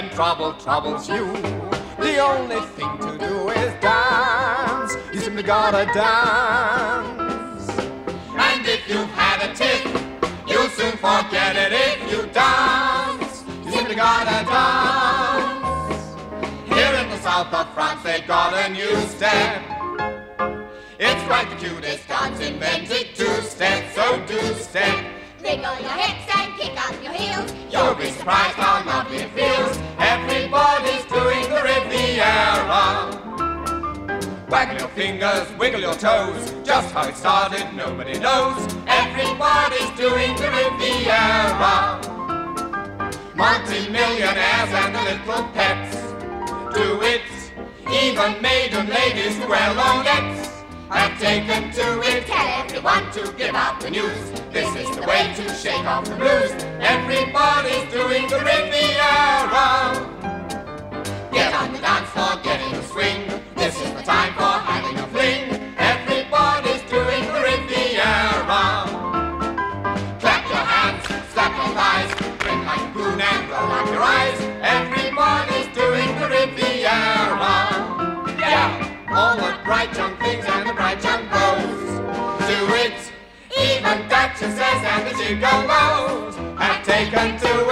when trouble troubles you. The only thing to do is dance. You simply gotta dance. And if you've had a tick, you'll soon forget it if you dance. You simply gotta dance. Here in the south of France, they've got a new step. It's quite the cutest dance invented. Two step, so do-step. Wiggle your hips and kick up your heels. You'll be surprised how lovely it feels. Waggle your fingers, wiggle your toes. Just how it started, nobody knows. Everybody's doing the Riviera. Multi-millionaires and the little pets do it. Even maiden ladies who wear lorgnettes have taken to it. Tell everyone to give out the news. This is the way to shake off the blues. Everybody's doing the Riviera. All the bright young things and the bright young beaux do it. Even duchesses and the gigolos have taken to it.